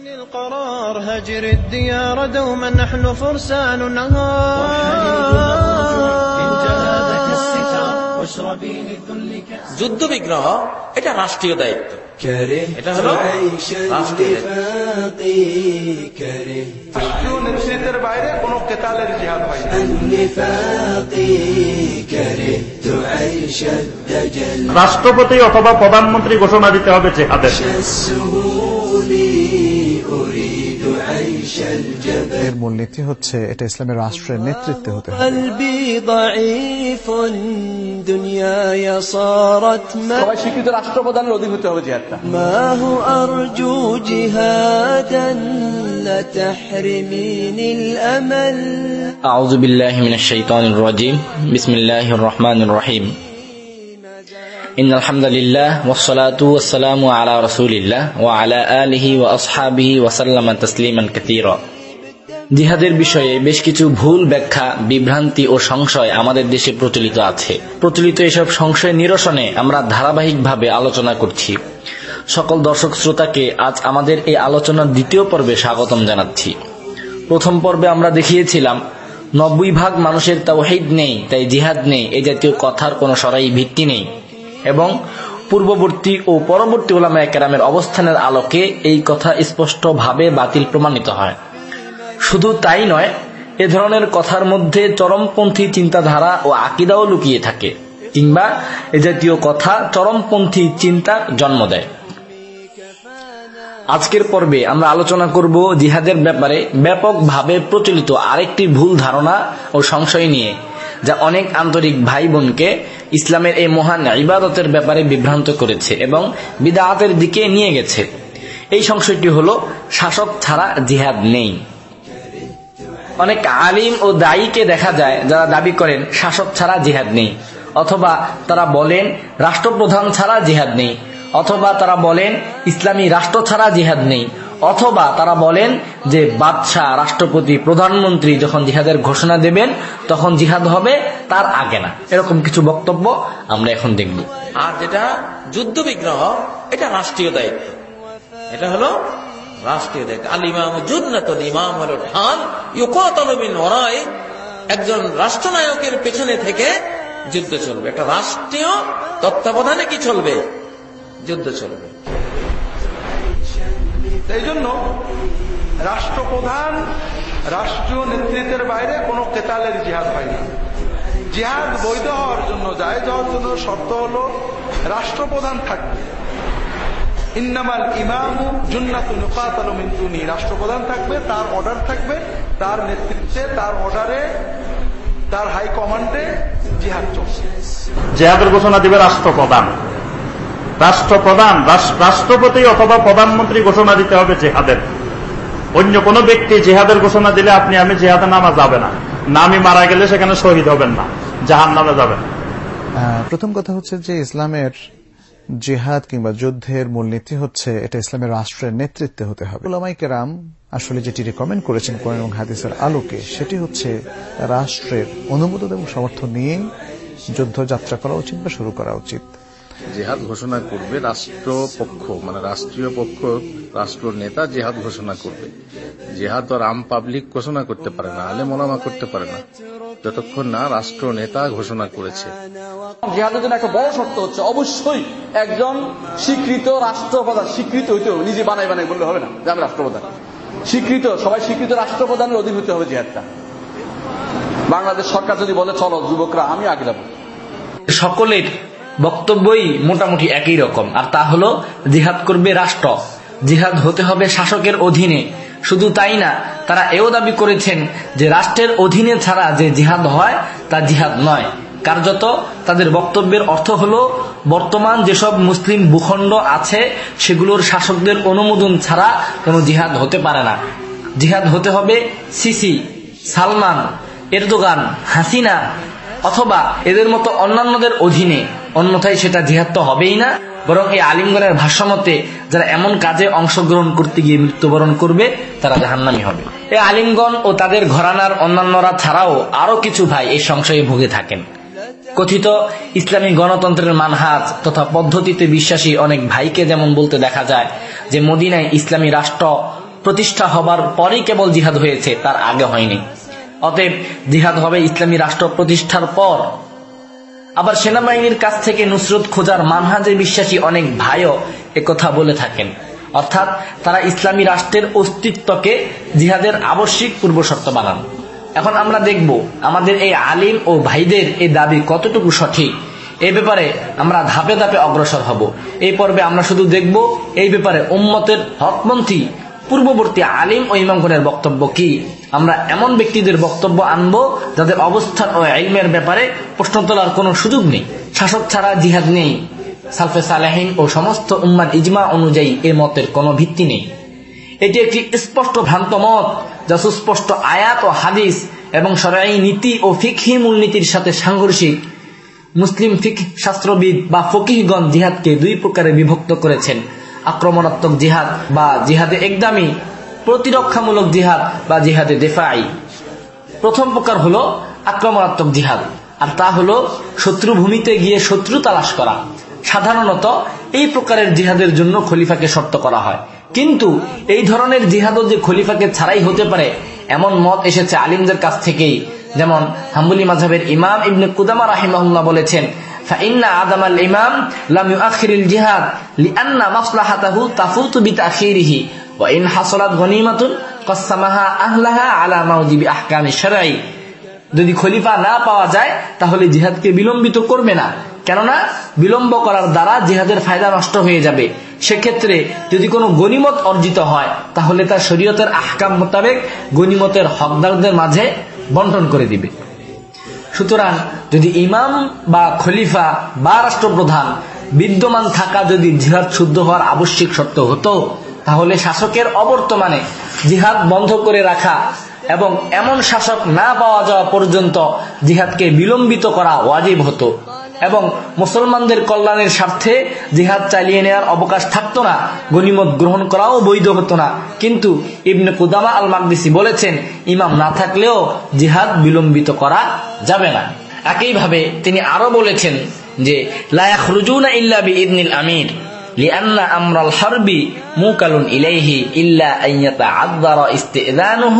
القرار هجر الديار دوما نحن فرسان যুদ্ধ বিগ্রহ এটা রাষ্ট্রীয় দায়িত্ব এটা হলো রাষ্ট্রীয় দায়িত্ব। রাষ্ট্রীয় নেতৃত্বের বাইরে কোনো কেতালের জিহাদ হয় না রাষ্ট্রপতি অথবা প্রধানমন্ত্রী ঘোষণা দিতে হবে জেহাদের এর মূলনীতি হচ্ছে এটা ইসলামের রাষ্ট্রের নেতৃত্বে হতে হবে قلبي ضعيف دنياي صارت সবাই স্বীকৃত রাষ্ট্রপ্রধানের অধীন হতে হবে জিহাদটা ما هو أرجو جهادا لا تحرميني الأمل أعوذ بالله من الشيطان الرجيم بسم الله الرحمن الرحيم إن الحمد لله والصلاة والسلام على رسول الله وعلى آله وأصحابه وسلم تسليما كثيرا জিহাদের বিষয়ে বেশ কিছু ভুল ব্যাখ্যা বিভ্রান্তি ও সংশয় আমাদের দেশে প্রচলিত আছে প্রচলিত এসব সংশয় নিরসনে আমরা ধারাবাহিকভাবে আলোচনা করছি সকল দর্শক শ্রোতাকে আজ আমাদের এই আলোচনার দ্বিতীয় পর্বে স্বাগতম জানাচ্ছি প্রথম পর্বে আমরা দেখিয়েছিলাম নব্বই ভাগ মানুষের তাওহিদ নেই তাই জিহাদ নেই এই জাতীয় কথার কোনো সরাই ভিত্তি নেই এবং পূর্ববর্তী ও পরবর্তী ওলামা একরামের অবস্থানের আলোকে এই কথা স্পষ্টভাবে বাতিল প্রমাণিত হয়। শুধু তাই নয়, এ ধরনের কথার মধ্যে চরমপন্থী চিন্তাধারা ও আকিদাও লুকিয়ে থাকে, কিংবা এ জাতীয় কথা চরমপন্থী চিন্তার জন্ম দেয়। আজকের পর্বে আমরা আলোচনা করব জিহাদের ব্যাপারে ব্যাপকভাবে প্রচলিত আরেকটি ভুল ধারণা ও সংশয় নিয়ে, যা অনেক আন্তরিক ভাই বোনকে ইসলামের এই মহান ইবাদতের ব্যাপারে বিভ্রান্ত করেছে এবং বিদাহাতের দিকে নিয়ে গেছে। এই সংশয়টি হলো, শাসক ছাড়া জিহাদ নেই। অনেক আলিম ও দায়ীকে দেখা যায়, যারা দাবি করেন, শাসক ছাড়া জিহাদ নেই। অথবা তারা বলেন, রাষ্ট্রপ্রধান ছাড়া জিহাদ নেই। অথবা তারা বলেন, ইসলামী রাষ্ট্র ছাড়া জিহাদ নেই। অথবা তারা বলেন যে বাদশাহ রাষ্ট্রপতি, প্রধানমন্ত্রী যখন জিহাদের ঘোষণা দেবেন, তখন জিহাদ হবে তার আগে না। এরকম কিছু বক্তব্য আমরা এখন দেখব। আর যেটা যুদ্ধ বিগ্রহ, এটা রাষ্ট্রীয় দায়িত্ব। এটা হলো রাষ্ট্রীয় দায়িত্ব। আল ইমাম জুন্নাতুল ইমাম হলো ঢাল। ইউকাতালুবিন ওরাই একজন রাষ্ট্রনায়কের পেছনে থেকে যুদ্ধ চলবে। একটা রাষ্ট্রীয় তত্ত্বাবধানে কি চলবে? যুদ্ধ চলবে। এই জন্য রাষ্ট্রপ্রধান, রাষ্ট্রীয় নেতৃত্বের বাইরে কোনো কেতালের জিহাদ হয় না জিহাদ বৈধ হওয়ার জন্য, জায়েজ হওয়ার জন্য শর্ত হলো রাষ্ট্রপ্রধান থাকবে। ইন্নামাল ইমামু জুন্নাতুল রাষ্ট্রপ্রধান থাকবে, তার অর্ডার থাকবে, তার নেতৃত্বে, তার অর্ডারে, তার হাই কমান্ডে জিহাদ চলছে। জেহাদের ঘোষণা দিবে রাষ্ট্রপ্রধান। রাষ্ট্রপ্রধান রাষ্ট্রপতি অথবা প্রধানমন্ত্রী ঘোষণা দিতে হবে জেহাদের। অন্য কোন ব্যক্তি জেহাদের ঘোষণা দিলে আপনি, আমি জেহাদে নামা যাবে না। নামি মারা গেলে সেখানে শহীদ হবেন না। জাহান নামে যাবেন প্রথম কথা হচ্ছে যে ইসলামের জিহাদ কিংবা যুদ্ধের মূলনীতি হচ্ছে এটা ইসলামের রাষ্ট্রের নেতৃত্বে হতে হবে। ওলামাই কেরাম আসলে যেটি রেকমেন্ড করেছেন কোরআন এবং হাদিসের আলোকে, সেটি হচ্ছে রাষ্ট্রের অনুমোদন এবং সমর্থন নিয়েই যুদ্ধ যাত্রা করা উচিত বা শুরু করা উচিত। জেহাদ ঘোষণা করবে রাষ্ট্রপক্ষ মানে রাষ্ট্রীয় পক্ষ রাষ্ট্র নেতা জেহাদ ঘোষণা করবে। জেহাদ আর আম পাবলিক ঘোষণা করতে পারে না আলে মলামা করতে পারে না। যতক্ষণ না রাষ্ট্র নেতা ঘোষণা করেছে। জিহাদের জন্য একটা বড় শর্ত হচ্ছে অবশ্যই একজন স্বীকৃত রাষ্ট্রপ্রধান স্বীকৃত হইতে নিজে বানাই বানাই বললে হবে না যে আমি রাষ্ট্রপ্রধান। স্বীকৃত সবাই স্বীকৃত রাষ্ট্রপ্রধানের অধীন হতে হবে জিহাদটা। বাংলাদেশ সরকার যদি বলে চলো যুবকরা আমি আগে যাব। সকলের বক্তব্যই মোটামুটি একই রকম। আর তা হলো, জিহাদ করবে রাষ্ট্র। জিহাদ হতে হবে শাসকের অধীনে। শুধু তাই না, তারা এও দাবি করেছেন যে রাষ্ট্রের অধীনে ছাড়া যে জিহাদ হয়, তা জিহাদ নয়। কার্যত তাদের বক্তব্যের অর্থ হলো, বর্তমান যেসব মুসলিম ভূখণ্ড আছে, সেগুলোর শাসকদের অনুমোদন ছাড়া কোনো জিহাদ হতে পারে না। জিহাদ হতে হবে সিসি, সালমান, এরদোগান, হাসিনা অথবা এদের মতো অন্যান্যদের অধীনে, অন্যথায় সেটা জিহাদ তো হবেই না, বরং এই আলিমগণের ভাষ্যমতে যারা এমন কাজে অংশগ্রহণ করতে গিয়ে মৃত্যুবরণ করবে, তারা জাহান্নামি হবে। এই আলিমগণ ও তাদের ঘরানার অন্যান্যরা ছাড়াও আরও কিছু ভাই এই সংশয়ে ভুগে থাকেন। কথিত ইসলামী গণতন্ত্রের মানহাজ তথা পদ্ধতিতে বিশ্বাসী অনেক ভাইকে যেমন বলতে দেখা যায় যে, মদিনায় ইসলামী রাষ্ট্র প্রতিষ্ঠা হবার পরেই কেবল জিহাদ হয়েছে, তার আগে হয়নি। অতএব জিহাদ হবে ইসলামী রাষ্ট্র প্রতিষ্ঠার পর। আবার সেনাবাহিনীর কাছ থেকে নুসরত খোঁজার মানহাজে বিশ্বাসী অনেক ভাইও কথা বলে থাকেন। অর্থাৎ তারা ইসলামী রাষ্ট্রের অস্তিত্বকে জিহাদের আবশ্যিক পূর্বশর্ত বানান। এখন আমরা দেখব আমাদের এই আলিম ও ভাইদের এই দাবি কতটুকু সঠিক। এই ব্যাপারে আমরা ধাপে ধাপে অগ্রসর হব। এই পর্বে আমরা শুধু দেখব এই ব্যাপারে উম্মতের হকমন্ত্রী পূর্ববর্তী আলিম ও ইমামগণের বক্তব্য কি? আমরা এমন ব্যক্তিদের বক্তব্য আনব যাদের অবস্থান ও আইমের ব্যাপারে প্রশ্ন তোলার কোনো সুযোগ নেই। শাসক ছাড়া জিহাদ নেই। সালফে সালেহিন ও সমস্ত উম্মাদ ইজমা অনুযায়ী এ মতের কোনো ভিত্তি নেই। এটি একটি স্পষ্ট ভ্রান্ত মত যা সুস্পষ্ট আয়াত ও হাদিস এবং সরাই নীতি ও ফিকহি মূলনীতির সাথে সাংঘর্ষিক। মুসলিম ফিক শাস্ত্রবিদ বা ফকিহগণ জিহাদকে দুই প্রকারে বিভক্ত করেছেন। আক্রমণাত্মক জিহাদ বা জিহাদে একদামি প্রতিরক্ষামূলক জিহাদ বা জিহাদে দেফাই। প্রথম প্রকার হলো আক্রমণাত্মক জিহাদ। আর তা হলো শত্রু ভূমিতে গিয়ে শত্রু তালাশ করা। সাধারণত এই প্রকারের জিহাদের জন্য খলিফাকে শর্ত করা হয়। কিন্তু এই ধরনের জিহাদও যে খলিফাকে ছাড়াই হতে পারে, এমন মত এসেছে আলিমদের কাছ থেকেই। যেমন হাম্বুলি মাঝহের ইমাম ইবনে কুদামা রাহিমাহুল্লাহ বলেছেন فإن عدم الإمام لم يؤخر الجهاد لأن مصلحته تفوت بتأخيره وإن حصلت غنيمة قسمها أهلها على موجب أحكام الشرع যদি খলিফা না পাওয়া যায় তাহলে জিহাদকে বিলম্বিত করবে না কেননা বিলম্ব করার দ্বারা জিহাদের ফায়দা নষ্ট হয়ে যাবে সেক্ষেত্রে যদি কোনো গনিমত অর্জিত হয় তাহলে তার শরীয়তের আহকাম মোতাবেক গনিমতের হকদারদের মাঝে বন্টন করে দিবে সুতরাং যদি ইমাম বা খলিফা বা রাষ্ট্রপ্রধান বিদ্যমান থাকা যদি জিহাদ শুদ্ধ হওয়ার আবশ্যিক শর্ত হতো, তাহলে শাসকের অবর্তমানে জিহাদ বন্ধ করে রাখা এবং এমন শাসক না পাওয়া যাওয়া পর্যন্ত জিহাদকে বিলম্বিত করা ওয়াজিব হতো। এবং মুসলমানদের কল্যাণের স্বার্থে জিহাদ চালিয়ে নেওয়ার অবকাশ থাকতো না গনিমত গ্রহণ করাও বৈধ হতো না। কিন্তু ইবনে কুদামা আল মাকদিসি বলেছেন, ইমাম না থাকলেও জিহাদ বিলম্বিত করা যাবে না। একইভাবে তিনি আরও বলেছেন যে লায়াখ রুজুনা ইল্লা ইদনিল আমির। لأن أمر الحرب موكل إليه إلا أن يتعذر استئذانه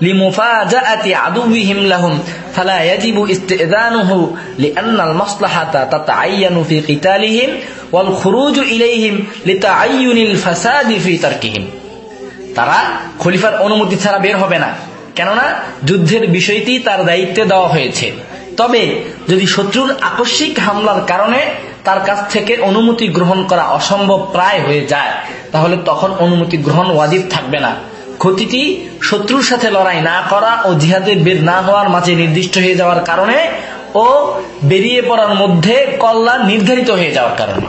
لمفاجأة عدوهم لهم فلا يجب استئذانه لأن المصلحة تتعين في قتالهم والخروج إليهم لتعين الفساد في تركهم তারা খলিফার অনুমতি ছাড়া বের হবে না কেননা যুদ্ধের বিষয়টি তার দায়িত্বে দেওয়া হয়েছে তবে যদি শত্রুর আকস্মিক হামলার কারণে তার কাছ থেকে অনুমতি গ্রহণ করা অসম্ভব প্রায় হয়ে যায়। তাহলে তখন অনুমতি গ্রহণ ওয়াজিব থাকবে না। ক্ষতিটি শত্রুর সাথে লড়াই না করা ও জিহাদের বের না হওয়ার মাঝে নির্দিষ্ট হয়ে যাওয়ার কারণে ও বেরিয়ে পড়ার মধ্যে কল্যাণ নির্ধারিত হয়ে যাওয়ার কারণে।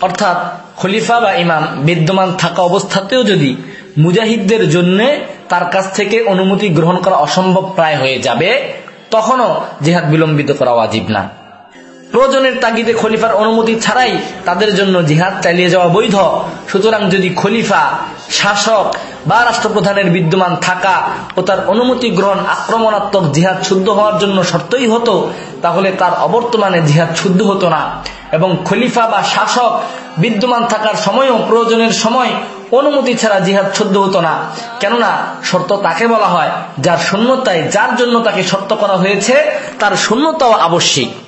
অর্থাৎ খলিফা বা ইমাম বিদ্যমান থাকা অবস্থাতেও যদি মুজাহিদদের জন্য তার কাছ থেকে অনুমতি গ্রহণ করা অসম্ভব প্রায় হয়ে যাবে, তখনও জেহাদ বিলম্বিত করা ওয়াজিব না। প্রয়োজনের তাগিদে খলিফার অনুমতি ছাড়াই তাদের জন্য জিহাদ চালিয়ে যাওয়া বৈধ। সুতরাং যদি খলিফা, শাসক বা রাষ্ট্রপ্রধানের বিদ্যমান থাকা ও তার অনুমতি গ্রহণ আক্রমণাত্মক জিহাদ শুদ্ধ হওয়ার জন্য শর্তই হতো, তাহলে তার অবর্তমানে জিহাদ শুদ্ধ হতো না। এবং খলিফা বা শাসক বিদ্যমান থাকার সময়ও প্রয়োজনের সময় অনুমতি ছাড়া জিহাদ শুদ্ধ হতো না। কেননা শর্ত তাকে বলা হয়, যার শূন্যতায় যার জন্য তাকে শর্ত করা হয়েছে, তার শূন্যতাও আবশ্যিক।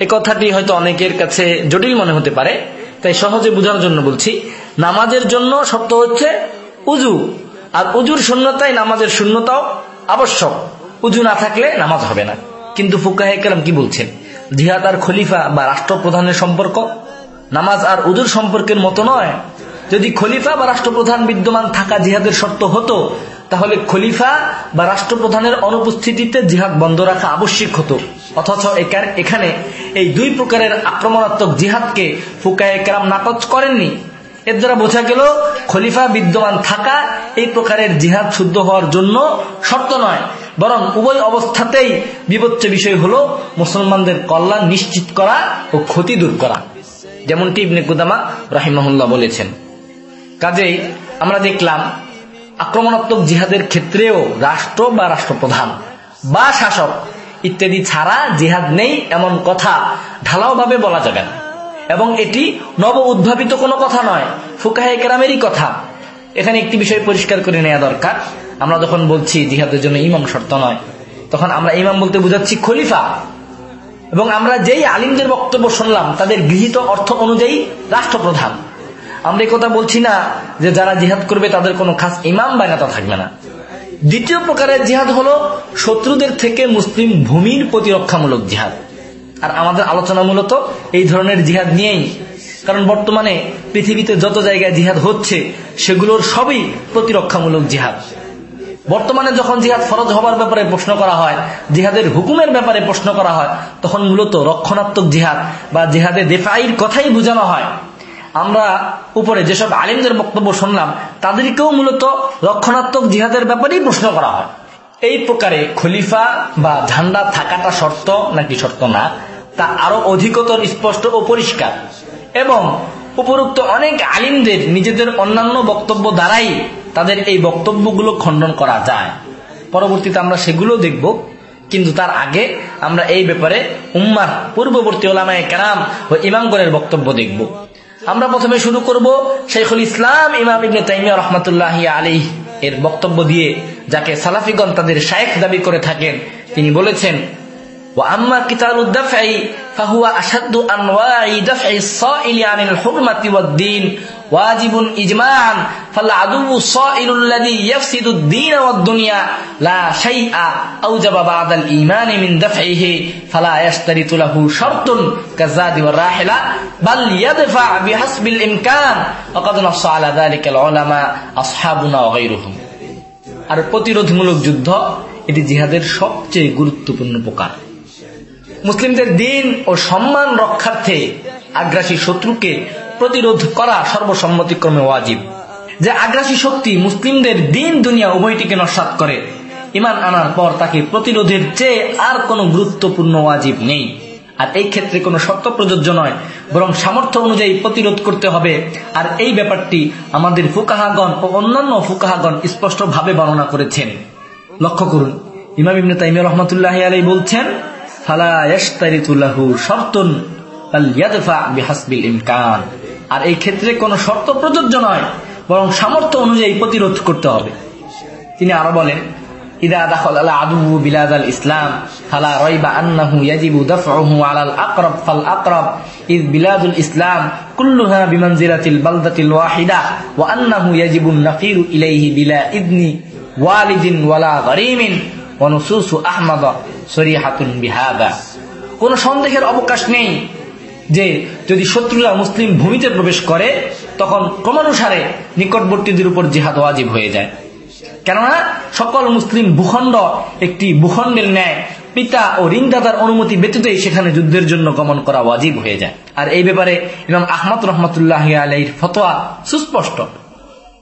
এ কথাটি হয়তো অনেকের কাছে জটিল মনে হতে পারে, তাই সহজে বোঝানোর জন্য বলছি, নামাজের জন্য শর্ত হচ্ছে উজু। আর উজুর শূন্যতায় নামাজের শূন্যতাও আবশ্যক। উজু না থাকলে নামাজ হবে না। কিন্তু ফুকাহে কেরাম কি বলছেন? জিহাদ আর খলিফা বা রাষ্ট্রপ্রধানের সম্পর্ক? নামাজ আর উজুর সম্পর্কের মতো নয়। যদি খলিফা বা রাষ্ট্রপ্রধান বিদ্যমান থাকা জিহাদের শর্ত হতো তাহলে খলিফা বা রাষ্ট্রপ্রধানের অনুপস্থিতিতে জিহাদ বন্ধ রাখা আবশ্যিক হতো। অথচ এখানে এই দুই প্রকারের আক্রমণাত্মক জিহাদকে ফুকায় কেরাম নাকচ করেননি। এর দ্বারা বোঝা গেল, খলিফা বিদ্যমান থাকা এই প্রকারের জিহাদ শুদ্ধ হওয়ার জন্য শর্ত নয়। বরং উভয় অবস্থাতেই বিপচ্চ বিষয় হল মুসলমানদের কল্যাণ নিশ্চিত করা ও ক্ষতি দূর করা। যেমনটি ইবনে কুদামা রাহিমাহুল্লাহ বলেছেন। কাজেই আমরা দেখলাম আক্রমণাত্মক জিহাদের ক্ষেত্রেও রাষ্ট্র বা রাষ্ট্রপ্রধান বা শাসক ইত্যাদি ছাড়া জিহাদ নেই এমন কথা ঢালাওভাবে বলা যাবে না। এবং এটি নব উদ্ভাবিত কোনো কথা নয়, ফুকাহে কেরামেরই কথা। এখানে একটি বিষয় পরিষ্কার করে নেওয়া দরকার। আমরা যখন বলছি জিহাদের জন্য ইমাম শর্ত নয়, তখন আমরা ইমাম বলতে বুঝাচ্ছি খলিফা। এবং আমরা যেই আলিমদের বক্তব্য শুনলাম, তাদের গৃহীত অর্থ অনুযায়ী রাষ্ট্রপ্রধান। আমরা কথা বলছি না যে যারা জিহাদ করবে তাদের কোনো খাস ইমাম বা নেতা থাকবে না। দ্বিতীয় প্রকারের জিহাদ হলো শত্রুদের থেকে মুসলিম ভূমির প্রতিরক্ষামূলক জিহাদ। আর আমাদের আলোচনা মূলত এই ধরনের জিহাদ নিয়েই। কারণ বর্তমানে পৃথিবীতে যত জায়গায় জিহাদ হচ্ছে, সেগুলোর সবই প্রতিরক্ষামূলক জিহাদ। বর্তমানে যখন জিহাদ ফরজ হবার ব্যাপারে প্রশ্ন করা হয়, জিহাদের হুকুমের ব্যাপারে প্রশ্ন করা হয়, তখন মূলত রক্ষণাত্মক জিহাদ বা জিহাদে দেফাইর কথাই বোঝানো হয়। আমরা উপরে যেসব আলিমদের বক্তব্য শুনলাম, তাদেরকেও মূলত রক্ষণাত্মক জিহাদের ব্যাপারেই প্রশ্ন করা হয়। এই প্রকারে খলিফা বা ঝান্ডা থাকাটা শর্ত নাকি শর্ত না, তা আরও অধিকতর স্পষ্ট ও পরিষ্কার। এবং উপরোক্ত অনেক আলিমদের নিজেদের অন্যান্য বক্তব্য দ্বারাই তাদের এই বক্তব্যগুলো খণ্ডন করা যায়। পরবর্তীতে আমরা সেগুলো দেখব, কিন্তু তার আগে আমরা এই ব্যাপারে উম্মার পূর্ববর্তী ওলামায় কেরাম ও ইমামগণের বক্তব্য দেখব। আমরা প্রথমে শুরু করব শেখুল ইসলাম ইমাম ইবনে তাইমিয়া রহমতুল্লাহ আলী এর বক্তব্য দিয়ে, যাকে সালাফিগণ তাদের শায়েখ দাবি করে থাকেন। তিনি বলেছেন وأما قتال الدفع فهو أشد أنواع دفع الصائل عن الحرمة والدين واجب إجماعا فالعدو الصائل الذي يفسد الدين والدنيا لا شيء أوجب بعد الإيمان من دفعه فلا يشترط له شرط كالزاد والراحلة بل يدفع بحسب الإمكان وقد نص على ذلك العلماء أصحابنا وغيرهم আর প্রতিরোধমূলক যুদ্ধ এটি জিহাদের সবচেয়ে গুরুত্বপূর্ণ প্রকার মুসলিমদের দিন ও সম্মান রক্ষার্থে আগ্রাসী শত্রুকে প্রতিরোধ করা সর্বসম্মতিক্রমে ওয়াজিব। যে আগ্রাসী শক্তি মুসলিমদের দিন দুনিয়া উভয়টিকে নস্বাত করে, ইমান আনার পর তাকে প্রতিরোধের চেয়ে আর কোনো গুরুত্বপূর্ণ ওয়াজিব নেই। আর এই ক্ষেত্রে কোনো শর্ত প্রযোজ্য নয়, বরং সামর্থ্য অনুযায়ী প্রতিরোধ করতে হবে। আর এই ব্যাপারটি আমাদের ফুকাহাগণ ও অন্যান্য ফুকাহাগণ স্পষ্টভাবে বর্ণনা করেছেন। লক্ষ্য করুন, ইমাম ইবনে তাইমিয়া রহমতুল্লাহ আলাই বলছেন আর এই ক্ষেত্রে কোনো শর্ত প্রযোজ্য নয়, বরং সামর্থ্য অনুযায়ী প্রতিরোধ করতে হবে। তিনি আরও বলেন, ইদা দখল আলা আদু বিলাদ আল ইসলাম, ফালা রাইবা আন্নাহু ইয়াজিবু দাফউহু আল ফাল ইদ বিলাদুল ইসলাম, কুল্লুহা বিমানজিলাতিল বালদাতিল ওয়াহিদা, ওয়া আন্নাহু ইয়াজিবু নাফিরু ইলাইহি বিলা ইদনি ওয়ালিদিন ওয়ালা গরিমিন, ওয়া নুসুসু আহমাদা। সরিহাতুন বিহাদা। কোন সন্দেহের অবকাশ নেই যে যদি শত্রুরা মুসলিম ভূমিতে প্রবেশ করে, তখন ক্রমানুসারে নিকটবর্তীদের উপর জিহাদ ওয়াজিব হয়ে যায়। কেননা সকল মুসলিম ভূখণ্ড একটি ভূখণ্ডের ন্যায়, পিতা ও ঋণদাতার অনুমতি ব্যতীতই সেখানে যুদ্ধের জন্য গমন করা ওয়াজিব হয়ে যায়। আর এই ব্যাপারে ইমাম আহমদ রহমতুল্লাহ আলাইর ফতোয়া সুস্পষ্ট।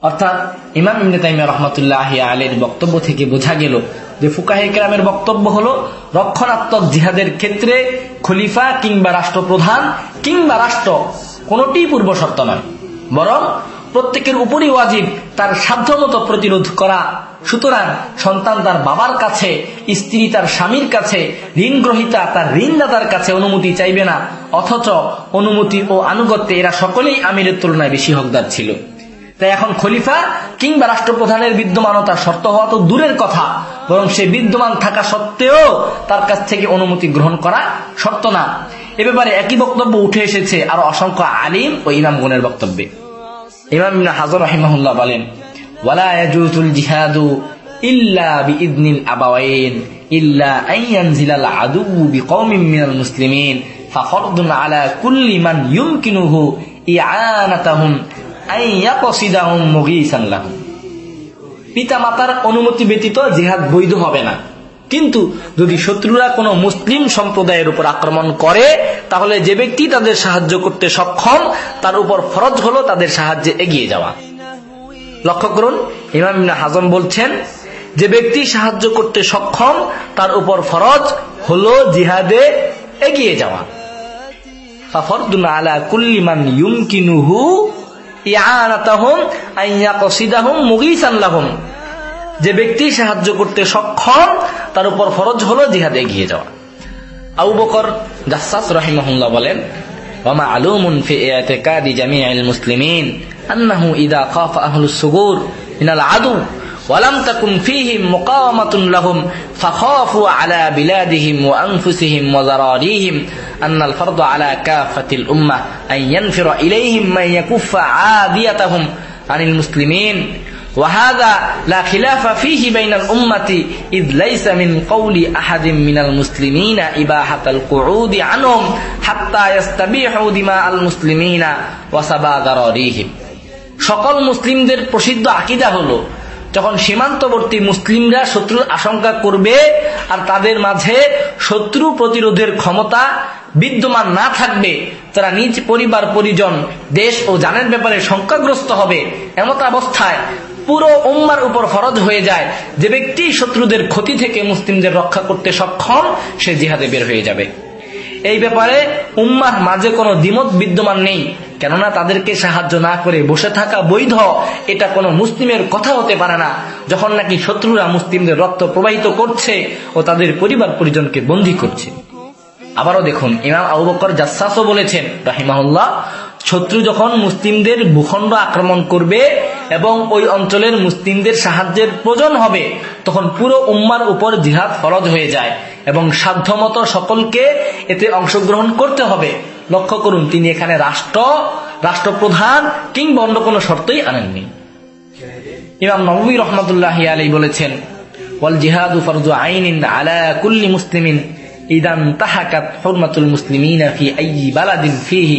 অর্থাৎ ইমাম ইমনে তাইমিয়া রহমতুল্লাহ আলীর বক্তব্য থেকে বোঝা গেল যে ফুকাহে কেরামের বক্তব্য হলো রক্ষণাত্মক জিহাদের ক্ষেত্রে খলিফা কিংবা রাষ্ট্রপ্রধান কিংবা রাষ্ট্র কোনটি পূর্ব শর্ত নয়। বরং প্রত্যেকের উপরই ওয়াজিব তার সাধ্যমতো প্রতিরোধ করা। সুতরাং সন্তান তার বাবার কাছে, স্ত্রী তার স্বামীর কাছে, ঋণ গ্রহিতা তার ঋণদাতার কাছে অনুমতি চাইবে না। অথচ অনুমতি ও আনুগত্যে এরা সকলেই আমিরের তুলনায় বেশি হকদার ছিল। তাই এখন খলিফা কিংবা রাষ্ট্রপ্রধানের বিদ্যমানতা শর্ত হওয়া তো দূরের কথা। বরং সে বিদ্যমান থাকা সত্ত্বেও তার কাছ থেকে অনুমতি গ্রহণ করা শর্ত না। এ ব্যাপারে একই বক্তব্য উঠে এসেছে আরও অসংখ্য আলিম ও ইমামগুনের বক্তব্যে। ইমাম হাজর রহিমাহুল্লাহ বলেন ইয়াজুজুল জিহাদু আলা কুল্লি মান ইউমকিনুহু পিতা মাতার অনুমতি ব্যতীত জিহাদ বৈধ হবে না। কিন্তু যদি শত্রুরা কোনো মুসলিম সম্প্রদায়ের উপর আক্রমণ করে, তাহলে যে ব্যক্তি তাদের সাহায্য করতে সক্ষম, তার উপর ফরজ হলো তাদের সাহায্যে এগিয়ে যাওয়া। লক্ষ্য করুন, ইমাম হাজম বলছেন, যে ব্যক্তি সাহায্য করতে সক্ষম, তার উপর ফরজ হলো জিহাদে এগিয়ে যাওয়া। ফাফরদুন আলা কুল্লিমান ইউমকিনুহু যে ব্যক্তি সাহায্য করতে সক্ষম তার উপর ফরজ হলো জিহাদে এগিয়ে যাওয়া আবু বকর জাসাস রহিমহুল্লাহ বলেন وما علوم في اعتقاد جميع المسلمين أنه إذا خاف أهل السجور من العدو ولم تكن فيهم مقاومة لهم فخافوا على بلادهم وأنفسهم وذراريهم أن الفرض على كافة الأمة أن ينفر إليهم من يكف عاديتهم عن المسلمين وهذا لا خلاف فيه بين الأمة إذ ليس من قول أحد من المسلمين إباحة القعود عنهم حتى يستبيحوا دماء المسلمين وسبا ذراريهم সকল মুসলিমদের প্রসিদ্ধ আকিদা হলো যখন সীমান্তবর্তী মুসলিমরা শত্রুর আশঙ্কা করবে আর তাদের মাঝে শত্রু প্রতিরোধের ক্ষমতা বিদ্যমান না থাকবে, তারা নিজ পরিবার, পরিজন, দেশ ও জানের ব্যাপারে শঙ্কাগ্রস্ত হবে। এমত অবস্থায় পুরো উম্মার উপর ফরজ হয়ে যায়, যে ব্যক্তি শত্রুদের ক্ষতি থেকে মুসলিমদের রক্ষা করতে সক্ষম, সে জিহাদে বের হয়ে যাবে। এই ব্যাপারে উম্মার মাঝে কোনো দ্বিমত বিদ্যমান নেই। কেননা তাদেরকে সাহায্য না করে বসে থাকা বৈধ এটা কোনো মুসলিমের কথা হতে পারে না। যখন নাকি শত্রুরা মুসলিমদের রক্ত প্রবাহিত করছে ও তাদের পরিবার পরিজনকে বন্দী করছে। আবারও দেখুন, ইমাম আবু বকর জাসাসও বলেছেন, রাহিমাহুল্লাহ, শত্রু যখন মুসলিমদের ভূখণ্ড আক্রমণ করবে এবং ওই অঞ্চলের মুসলিমদের সাহায্যের প্রয়োজন হবে, তখন পুরো উম্মার উপর জিহাদ ফরজ হয়ে যায় এবং সাধ্যমতো সকলকে এতে অংশগ্রহণ করতে হবে। লক্ষ্য করুন, তিনি এখানে রাষ্ট্র, রাষ্ট্রপ্রধান কিংবা অন্য কোনো শর্তই আনেননি। ইমাম নবী রহমতুল্লাহ আলী বলেছেন, ওয়াল জিহাদু ফরজু আইনিন আলা কুল্লি মুসলিমিন, ইদান তাহাকাত হরমাতুল মুসলিমিন ফি আই বালাদিন ফিহি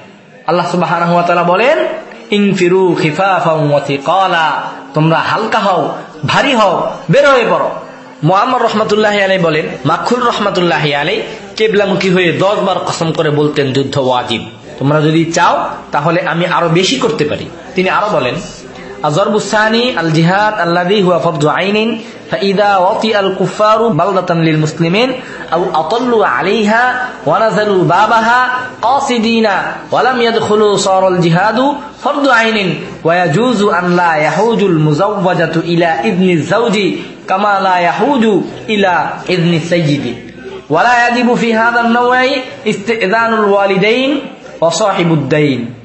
আল্লাহ সুবাহ বলেন, ইংফিরু কলা তোমরা হালকা হও, ভারী হও, বের হয়ে পড়ো। মোহাম্মদ রহমতুল্লাহ আলী বলেন মাখুল রহমতুল্লাহ আলী কেবলামুখী হয়ে দশ বার কসম করে বলতেন, যুদ্ধ ওয়াজিব। তোমরা যদি চাও, তাহলে আমি আরও বেশি করতে পারি। তিনি আরও বলেন আজরবুসানি আল জিহাদ আল্লাহ আইনিন فإذا وطئ الكفار بلدة للمسلمين أو أطلوا عليها ونزلوا بابها قاصدين ولم يدخلوا صار الجهاد فرض عين ويجوز أن لا يحوج المزوجة إلى إذن الزوج كما لا يحوج إلى إذن السيد. ولا يجب في هذا النوع استئذان الوالدين وصاحب الدين.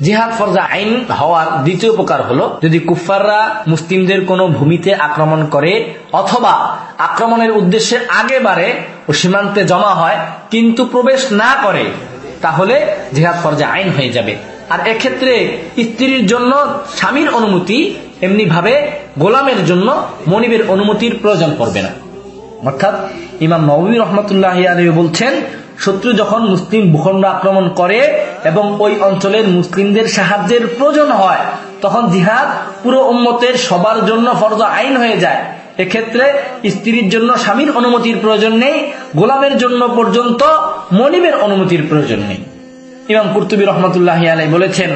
জিহাদ ফরজা আইন হওয়ার দ্বিতীয় প্রকার হলো যদি কুফাররা মুসলিমদের কোনো ভূমিতে আক্রমণ করে অথবা আক্রমণের উদ্দেশ্যে আগে বারে ও সীমান্তে জমা হয়, কিন্তু প্রবেশ না করে, তাহলে জিহাদ ফরজা আইন হয়ে যাবে। আর এক্ষেত্রে স্ত্রীর জন্য স্বামীর অনুমতি এমনি ভাবে গোলামের জন্য মনিবের অনুমতির প্রয়োজন পড়বে না। অর্থাৎ ইমাম নবী রহমতুল্লাহ বলছেন শত্রু যখন মুসলিম ভূখণ্ড আক্রমণ করে এবং ওই অঞ্চলের মুসলিমদের সাহায্যের প্রয়োজন হয়, তখন জিহাদ পুরো উম্মতের সবার জন্য ফরজ আইন হয়ে যায়। এক্ষেত্রে স্ত্রীর জন্য স্বামীর অনুমতির প্রয়োজন নেই, গোলামের জন্য পর্যন্ত মনিমের অনুমতির প্রয়োজন নেই। ইমাম কুর্তুবী রহমতুল্লাহ আলাই বলেছেন,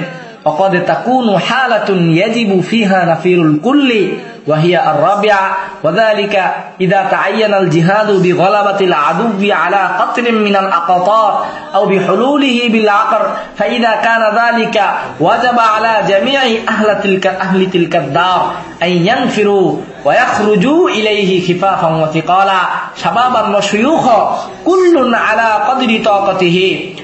অকদে তাকুন হালাতুন ইয়াজিবু ফিহা নাফিরুল কুল্লি وهي الرابعة. وذلك إذا تعين الجهاد بغلبة العدو على قطر من الأقطار أو بحلوله بالعقر فإذا كان ذلك وجب على جميع أهل تلك, أهل تلك الدار أن ينفروا ويخرجوا إليه خفافا وثقالا. شبابا وشيوخا كل على قدر طاقته.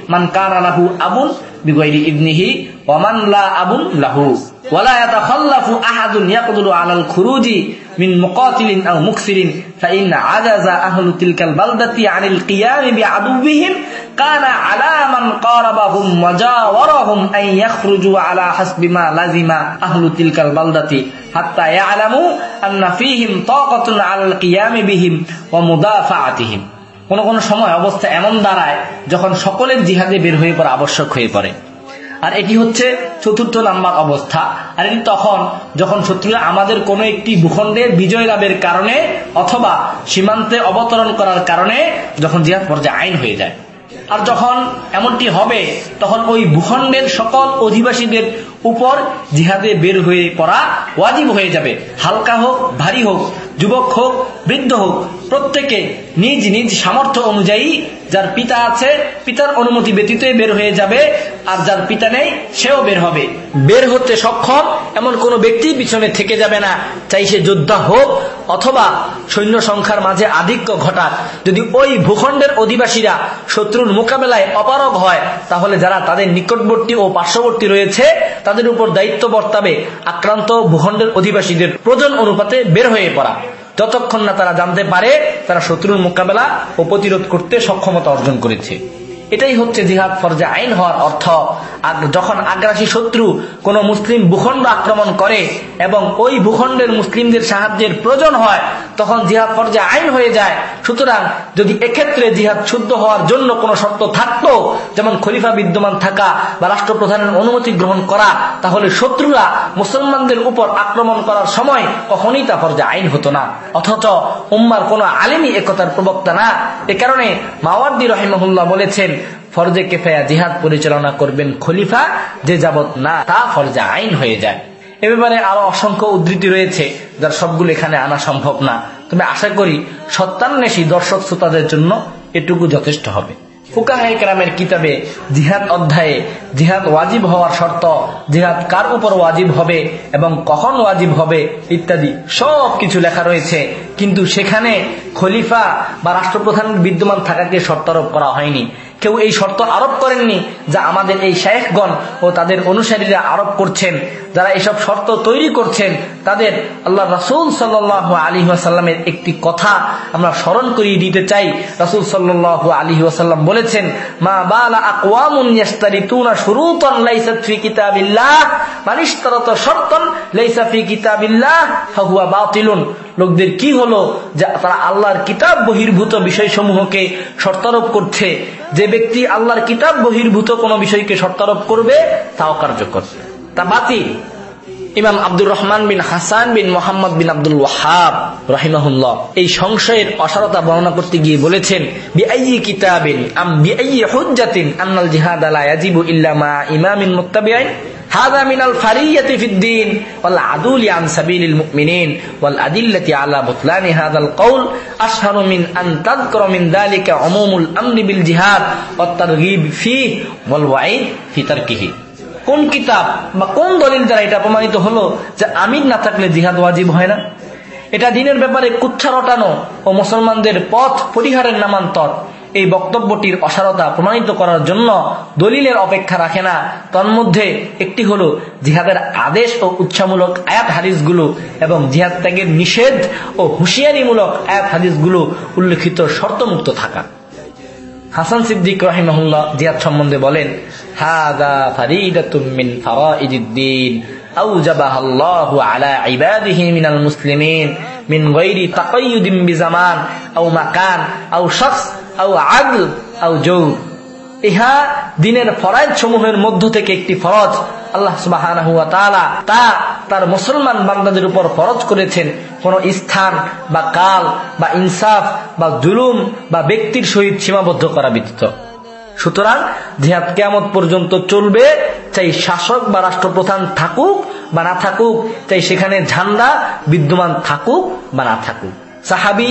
من كان له أب بغير ابنه ومن لا أب له ولا يتخلف أحد يقدر على الخروج من مقاتل أو مكسر فإن عجز أهل تلك البلدة عن القيام بعدوهم كان على من قاربهم وجاورهم أن يخرجوا على حسب ما لزم أهل تلك البلدة حتى يعلموا أن فيهم طاقة على القيام بهم ومدافعتهم কোন কোন সময় অবস্থা এমন দাঁড়ায় যখন সকলের জিহাদে বের হয়ে পড়া আবশ্যক হয়ে পড়ে। আর এটি হচ্ছে চতুর্থ নাম্বার অবস্থা। আর এটি তখন যখন শত্রুরা আমাদের কোন একটি ভূখণ্ডের বিজয় লাভের কারণে অথবা সীমান্তে অবতরণ করার কারণে যখন জিহাদ পর্যায়ে আইন হয়ে যায়। আর যখন এমনটি হবে, তখন ওই ভূখণ্ডের সকল অধিবাসীদের উপর জিহাদে বের হয়ে পড়া ওয়াজিব হয়ে যাবে। হালকা হোক, ভারী হোক যুবক হোক, বৃদ্ধ হোক, প্রত্যেকে নিজ নিজ সামর্থ্য অনুযায়ী যার পিতা আছে, পিতার অনুমতি ব্যতীত বের হয়ে যাবে, আর যার পিতা নেই, সেও বের হবে। বের হতে সক্ষম, এমন কোন ব্যক্তি পিছনে থেকে যাবে না। চাই সে যোদ্ধা হোক অথবা সৈন্য সংখ্যার মাঝে আধিক্য ঘটাক যদি ওই ভূখণ্ডের অধিবাসীরা শত্রুর মোকাবেলায় অপারগ হয়, তাহলে যারা তাদের নিকটবর্তী ও পার্শ্ববর্তী রয়েছে, তাদের উপর দায়িত্ব বর্তাবে আক্রান্ত ভূখণ্ডের অধিবাসীদের প্রয়োজন অনুপাতে বের হয়ে পড়া। যতক্ষণ না তারা জানতে পারে তারা শত্রুর মোকাবেলা ও প্রতিরোধ করতে সক্ষমতা অর্জন করেছে। এটাই হচ্ছে জিহাদ, ফরজে আইন হওয়ার অর্থ। যখন আগ্রাসী শত্রু কোন মুসলিম ভূখণ্ড আক্রমণ করে এবং ওই ভূখণ্ডের মুসলিমদের সাহায্যের প্রয়োজন হয়, তখন জিহাদ ফরজে আইন হয়ে যায়। সুতরাং যদি এক্ষেত্রে জিহাদ শুদ্ধ হওয়ার জন্য কোন শর্ত থাকতো, যেমন খলিফা বিদ্যমান থাকা বা রাষ্ট্রপ্রধানের অনুমতি গ্রহণ করা, তাহলে শত্রুরা মুসলমানদের উপর আক্রমণ করার সময় কখনই তা ফরজে আইন হতো না। অথচ উম্মার কোন আলিমী একতার প্রবক্তা না। এ কারণে মাওয়ার্দি রহিমহুল্লাহ বলেছেন ফরজে কেফায়া জিহাদ পরিচালনা করবেন খলিফা, যে যাবত না, তা ফরজে আইন হয়ে যায়। এ ব্যাপারে আরও অসংখ্য উদ্ধৃতি রয়েছে, যার সবগুলো এখানে আনা সম্ভব না। তবে আশা করি সত্যান্বেষী দর্শক শ্রোতাদের জন্য এটুকু যথেষ্ট হবে। ফুকাহাইকরামের কিতাবে জিহাদ অধ্যায়ে জিহাদ ওয়াজিব হওয়ার শর্ত, জিহাদ কার উপর ওয়াজিব হবে এবং কখন ওয়াজিব হবে ইত্যাদি সব কিছু লেখা রয়েছে। কিন্তু সেখানে খলিফা বা রাষ্ট্রপ্রধানের বিদ্যমান থাকাকে শর্তারোপ করা হয়নি। কেউ এই শর্ত আরোপ করেননি যা আমাদের এই শায়েখগণ ও তাদের অনুসারীরা আরোপ করছেন। যারা এসব শর্ত তৈরি করছেন, তাদের আল্লাহ রাসুল সাল্লাহ আলী আসাল্লামের একটি কথা আমরা স্মরণ করিয়ে দিতে চাই। রাসুল সাল্লাহ আলী আসাল্লাম বলেছেন, মা বালা আকওয়ামুন ইয়াস্তারিতুনা শুরুতান লাইসাত ফি কিতাবিল্লাহ মানিশতারাত শারতান লাইসা লোকদের কি হলো? যে তারা আল্লাহর কিতাব বহির্ভূত বিষয় বিষয়সমূহকে শর্তারোপ করছে। যে ব্যক্তি আল্লাহর কিতাব বহির্ভূত কোন বিষয়কে শর্তারোপ করবে, তাও কার্যকর। তা বাতিল। ইমাম আব্দুর রহমান বিন হাসান বিন মোহাম্মদ বিন আব্দুল ওয়াহাব রহিমাহুল্লাহ এই সংশয়ের অসারতা বর্ণনা করতে গিয়ে বলেছেন কিতাবিন আম বিআইয়ি হুজ্জাতিন আন্নাল জিহাদ আলা ইয়াজিবু ইল্লা মা ইমামিন মুত্তাবিআইন। هذا من الفرية في الدين والعدول عن سبيل المؤمنين والأدلة على بطلان هذا القول أشهر من أن تذكر من ذلك عموم الأمر بالجهاد والترغيب فيه والوعيد في تركه কোন কিতাব বা কোন দলিল দ্বারা এটা প্রমাণিত হলো যে আমির না থাকলে জিহাদ ওয়াজিব হয় না এটা দিনের ব্যাপারে কুচ্ছা রটানো ও মুসলমানদের পথ পরিহারের নামান্তর এই বক্তব্যটির অসারতা প্রমাণিত করার জন্য দলিলের অপেক্ষা রাখে না তন্মধ্যে একটি হল জিহাদের আদেশ ও উচ্ছামূলক আয়াত হাদিসগুলো এবং জিহাদ ত্যাগের নিষেধ ও হুঁশিয়ারিমূলক আয়াত হাদিসগুলো উল্লেখিত শর্তমুক্ত থাকা হাসান সিদ্দিক রহিমহুল্লাহ জিহাদ সম্বন্ধে বলেন হাদা ফারিদাতুম মিন ফারাইদিদ্দিন أوجبها الله على عباده من المسلمين من غير تقيد بزمان أو مكان أو شخص আগল আউ জৌ ইহা দিনের ফরাজ সমূহের মধ্য থেকে একটি ফরজ। আল্লাহ সুবাহ তা তার মুসলমান বান্দাদের উপর ফরজ করেছেন। কোন স্থান বা কাল বা ইনসাফ বা জুলুম বা ব্যক্তির সহিত সীমাবদ্ধ করা ব্যতীত। সুতরাং জিহাদ কেয়ামত পর্যন্ত চলবে, চাই শাসক বা রাষ্ট্রপ্রধান থাকুক বা না থাকুক, চাই সেখানে ঝান্ডা বিদ্যমান থাকুক বা না থাকুক। সাহাবি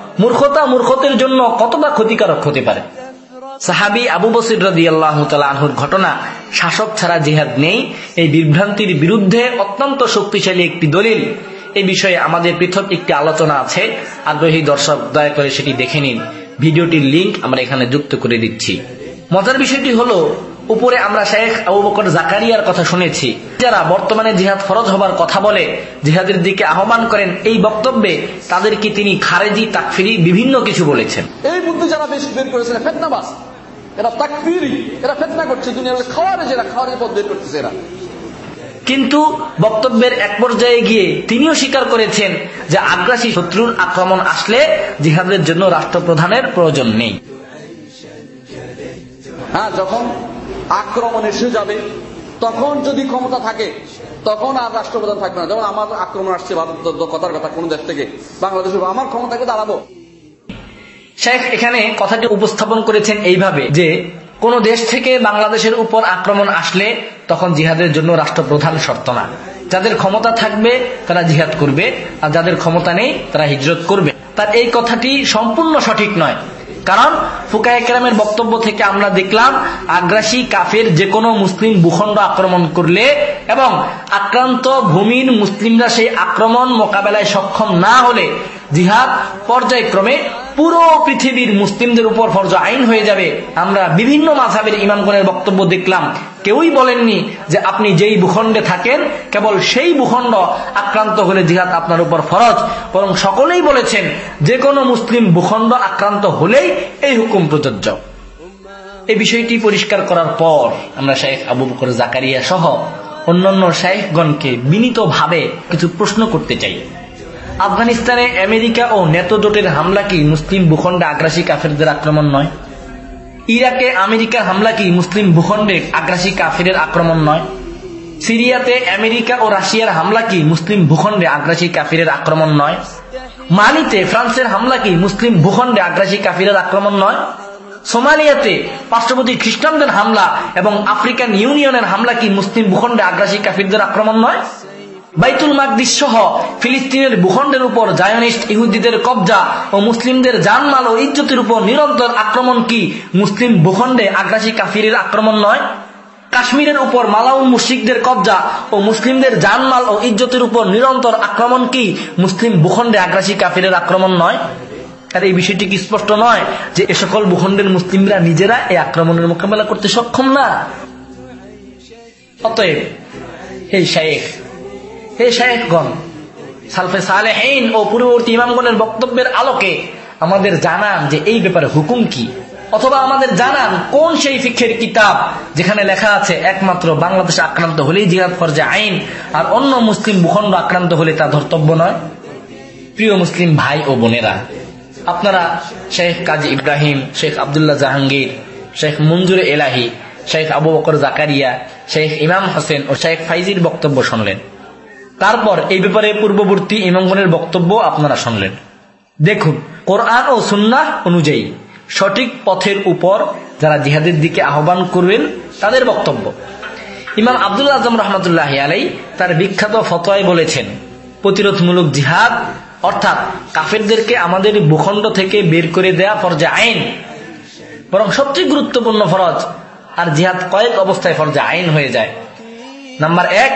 মূর্খতা মূর্খতের জন্য কতটা ক্ষতিকারক হতে পারে? সাহাবি আবু বসির রদি আল্লাহ আনহুর ঘটনা, শাসক ছাড়া জিহাদ নেই। এই বিভ্রান্তির বিরুদ্ধে অত্যন্ত শক্তিশালী একটি দলিল। এ বিষয়ে আমাদের পৃথক একটি আলোচনা আছে। আগ্রহী দর্শক, দয়া করে সেটি দেখে নিন। ভিডিওটির লিঙ্ক আমরা এখানে যুক্ত করে দিচ্ছি। মজার বিষয়টি হলো উপরে আমরা শেখ আবু বকর জাকারিয়ার কথা শুনেছি। যারা বর্তমানে জিহাদ ফরজ হবার কথা বলে জিহাদের দিকে আহ্বান করেন এই বক্তব্যে তাদেরকে তিনি খারেজি তাকফিরি বিভিন্ন কিছু বলেছেন। এই বুদ্ধি যারা বেশ বের করেছে ফেতনাবাস এরা তাকফিরি এরা ফেতনা করছে দুনিয়ার খাওয়ারে যারা খাওয়ারের পথ বের করতেছে এরা। কিন্তু বক্তব্যের এক পর্যায়ে গিয়ে তিনিও স্বীকার করেছেন যে আগ্রাসী শত্রুর আক্রমণ আসলে জিহাদের জন্য রাষ্ট্রপ্রধানের প্রয়োজন নেই। হ্যাঁ যখন আক্রমণ এসে যাবে। তখন যদি ক্ষমতা থাকে, তখন আর রাষ্ট্রপ্রধান থাকবে না। যেমন আমার আক্রমণ আসছে কথার কথা, কোন দেশ থেকে। বাংলাদেশে আমার ক্ষমতাকে দাঁড়াবো। শেখ এখানে কথাটি উপস্থাপন করেছেন এইভাবে যে, কোন দেশ থেকে বাংলাদেশের উপর আক্রমণ আসলে তখন জিহাদের জন্য রাষ্ট্রপ্রধান শর্ত না। যাদের ক্ষমতা থাকবে, তারা জিহাদ করবে। আর যাদের ক্ষমতা নেই, তারা হিজরত করবে। তার এই কথাটি সম্পূর্ণ সঠিক নয়। কারণ ফুকায়কেরামের বক্তব্য থেকে আমরা দেখলাম আগ্রাসী কাফের যে কোনো মুসলিম ভূখণ্ড আক্রমণ করলে এবং আক্রান্ত ভূমির মুসলিমরা সেই আক্রমণ মোকাবেলায় সক্ষম না হলে জিহাদ পর্যায়ক্রমে পুরো পৃথিবীর মুসলিমদের উপর ফরজ আইন হয়ে যাবে। আমরা বিভিন্ন মাঝাবের ইমামগণের বক্তব্য দেখলাম। কেউই বলেননি যে আপনি যেই ভূখণ্ডে থাকেন, কেবল সেই ভূখণ্ড আক্রান্ত হলে জিহাদ আপনার উপর ফরজ। বরং সকলেই বলেছেন যে কোনো মুসলিম ভূখণ্ড আক্রান্ত হলেই এই হুকুম প্রযোজ্য। এই বিষয়টি পরিষ্কার করার পর আমরা শেখ আবু বকর জাকারিয়া সহ অন্যান্য শাহেখগণকে বিনীতভাবে কিছু প্রশ্ন করতে চাই। আফগানিস্তানে আমেরিকা ও নেতো জোটের হামলা কি মুসলিম ভূখণ্ডে আগ্রাসী কাফেরদের আক্রমণ নয়? ইরাকে আমেরিকার হামলা কি মুসলিম ভূখণ্ডে আগ্রাসী কাফেরের আক্রমণ নয়? সিরিয়াতে আমেরিকা ও রাশিয়ার হামলা কি মুসলিম ভূখণ্ডে আগ্রাসী কাফিরের আক্রমণ নয়? মালিতে ফ্রান্সের হামলা কি মুসলিম ভূখণ্ডে আগ্রাসী কাফিরের আক্রমণ নয়? সোমালিয়াতে পার্শ্ববর্তী খ্রিস্টানদের হামলা এবং আফ্রিকান ইউনিয়নের হামলা কি মুসলিম ভূখণ্ডে আগ্রাসী কাফিরদের আক্রমণ নয়? বাইতুল মাকদিস সহ ফিলিস্তিনের ভূখণ্ডের উপর জায়নিস্ট ইহুদিদের কবজা ও মুসলিমদের জানমাল ও ইজ্জতের উপর নিরন্তর আক্রমণ কি মুসলিম ভূখণ্ডে আগ্রাসী কাফিরের আক্রমণ নয়? কাশ্মীরের উপর মালাউল মুশিকদের কবজা ও মুসলিমদের জানমাল ও ইজ্জতের উপর নিরন্তর আক্রমণ কি মুসলিম ভূখণ্ডে আগ্রাসী কাফিরের আক্রমণ নয়? আর এই বিষয়টি কি স্পষ্ট নয় যে এ সকল ভূখণ্ডের মুসলিমরা নিজেরা এই আক্রমণের মোকাবেলা করতে সক্ষম না? অতএব, হে শায়েখ হে শায়েখগণ, সালফে সালেহীন ও পূর্ববর্তী ইমামগণের বক্তব্যের আলোকে আমাদের জানান যে এই ব্যাপারে হুকুম কি, অথবা আমাদের জানান কোন সেই শিক্ষের কিতাব যেখানে লেখা আছে, একমাত্র বাংলাদেশ আক্রান্ত হলেই জিহাদ ফরজে আইন, আর অন্য মুসলিম ভূখণ্ড আক্রান্ত হলে তা ধর্তব্য নয়? প্রিয় মুসলিম ভাই ও বোনেরা, আপনারা শেখ কাজী ইব্রাহিম, শেখ আবদুল্লাহ জাহাঙ্গীর, শেখ মঞ্জুর এলাহি, শেখ আবু বকর জাকারিয়া, শেখ ইমাম হোসেন ও শেখ ফাইজির বক্তব্য শুনলেন। তারপর এই ব্যাপারে পূর্ববর্তী ইমামগণের বক্তব্য আপনারা শুনলেন। দেখুন, কোরআন ও সুন্নাহ অনুযায়ী সঠিক পথের উপর যারা জিহাদের দিকে আহ্বান করবেন, তাদের বক্তব্য। ইমাম আব্দুল আজম রহমতুল্লাহ আলাই তার বিখ্যাত ফতোয় বলেছেন, প্রতিরোধমূলক জিহাদ অর্থাৎ কাফেরদেরকে আমাদের ভূখণ্ড থেকে বের করে দেয়া ফরজে আইন। বরং সবচেয়ে গুরুত্বপূর্ণ ফরজ, আর জিহাদ কয়েক অবস্থায় ফরজে আইন হয়ে যায়। নাম্বার এক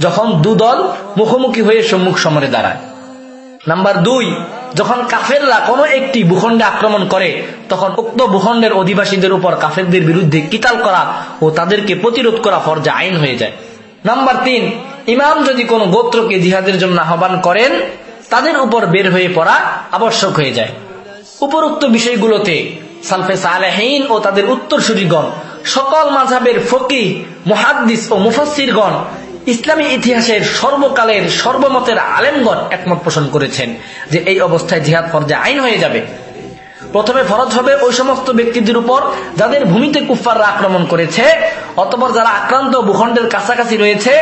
যখন দুদল মুখোমুখি হয়ে সম্মুখ সমরে দাঁড়ায়। নাম্বার দুই, যখন কাফেররা কোনো একটি ভূখণ্ডে আক্রমণ করে, তখন উক্ত ভূখণ্ডের অধিবাসীদের উপর কাফেরদের বিরুদ্ধে কিতাল করা ও তাদেরকে প্রতিরোধ করা ফরজা আইন হয়ে যায়। নাম্বার তিন, ইমাম যদি কোনো গোত্রকে জিহাদের জন্য আহ্বান করেন, তাদের উপর বের হয়ে পড়া আবশ্যক হয়ে যায়। উপরোক্ত বিষয়গুলোতে সালফে সালেহীন ও তাদের উত্তরসূরিগণ, সকল মাঝাবের ফকি মহাদ্দিস ও মুফাসিরগণ ইসলামী ইতিহাসের সর্বকালের সর্বমতের আলেমগণ একমত পোষণ করেছেন যে এই অবস্থায় জিহাদ ফরজে আইন হয়ে যাবে। প্রথমে ফরজ হবে ওই সমস্ত ব্যক্তিদের উপর যাদের ভূমিতে কুফাররা আক্রমণ করেছে, অতপর যারা আক্রান্ত ভূখণ্ডের কাছাকাছি রয়েছে,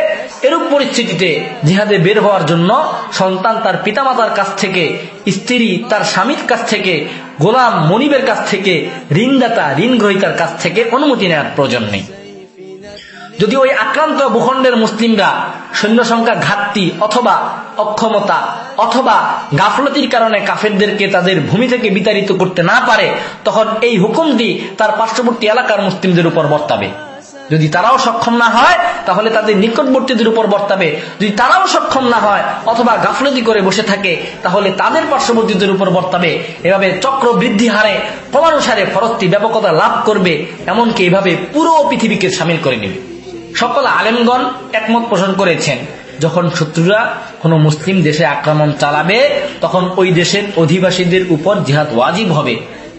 এরূপ পরিস্থিতিতে জিহাদে বের হওয়ার জন্য সন্তান তার পিতামাতার কাছ থেকে, স্ত্রী তার স্বামীর কাছ থেকে, গোলাম মনিবের কাছ থেকে, ঋণদাতা ঋণ গ্রহিতার কাছ থেকে অনুমতি নেওয়ার প্রয়োজন নেই। যদি ওই আক্রান্ত ভূখণ্ডের মুসলিমরা সৈন্য সংখ্যা ঘাটতি অথবা অক্ষমতা অথবা গাফলতির কারণে কাফেরদেরকে তাদের ভূমি থেকে বিতাড়িত করতে না পারে, তখন এই হুকুমটি তার পার্শ্ববর্তী এলাকার মুসলিমদের উপর বর্তাবে। যদি তারাও সক্ষম না হয়, তাহলে তাদের নিকটবর্তীদের উপর বর্তাবে। যদি তারাও সক্ষম না হয় অথবা গাফলতি করে বসে থাকে, তাহলে তাদের পার্শ্ববর্তীদের উপর বর্তাবে। এভাবে চক্র বৃদ্ধি হারে ক্রমানুসারে ফরতটি ব্যাপকতা লাভ করবে, এমনকি এভাবে পুরো পৃথিবীকে সামিল করে নেবে। সকল আলেমগণ একমত পোষণ করেছেন। যখন শত্রুরা কোনো মুসলিম দেশে আক্রমণ চালাবে, তখন ওই দেশের অধিবাসীদের উপর জিহাদ ওয়াজিব হবে।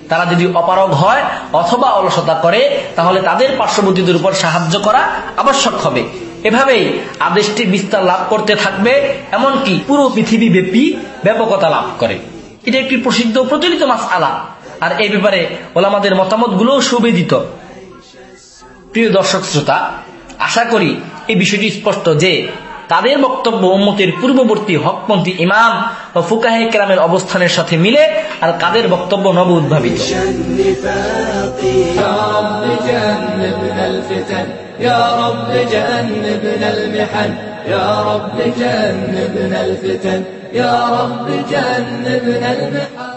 তারা যদি অপারগ হয় অথবা অলসতা করে, তাহলে তাদের পার্শ্ববর্তীদের উপর সাহায্য করা আবশ্যক হবে। এভাবেই আদেশটি বিস্তার লাভ করতে থাকবে, এমনকি পুরো পৃথিবী ব্যাপী ব্যাপকতা লাভ করে। এটা একটি প্রসিদ্ধ প্রচলিত মাস আলা আর এই ব্যাপারে ওলামাদের মতামত গুলোও সুবেদিত। প্রিয় দর্শক, শ্রোতা আশা করি এই বিষয়টি স্পষ্ট যে তাদের বক্তব্য উম্মতের পূর্ববর্তী হকপন্থী ইমাম ও ফুকাহে কেরামের অবস্থানের সাথে মিলে আর কাদের বক্তব্য নব উদ্ভাবিত يا رب جنبنا الفتن يا رب جنبنا المحن يا رب جنبنا الفتن يا رب جنبنا المحن